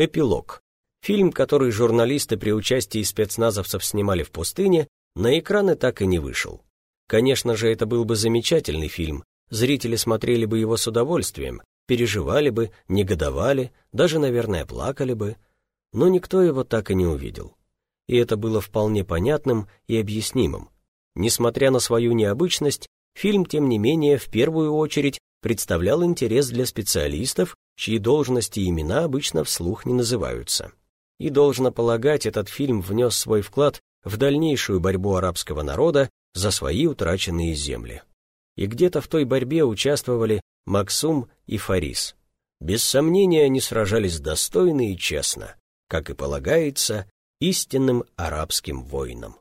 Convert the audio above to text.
Эпилог. Фильм, который журналисты при участии спецназовцев снимали в пустыне, на экраны так и не вышел. Конечно же, это был бы замечательный фильм, зрители смотрели бы его с удовольствием, переживали бы, негодовали, даже, наверное, плакали бы, но никто его так и не увидел. И это было вполне понятным и объяснимым. Несмотря на свою необычность, фильм, тем не менее, в первую очередь представлял интерес для специалистов, чьи должности и имена обычно вслух не называются. И, должно полагать, этот фильм внес свой вклад в дальнейшую борьбу арабского народа за свои утраченные земли. И где-то в той борьбе участвовали Максум и Фарис. Без сомнения, они сражались достойно и честно, как и полагается истинным арабским воинам.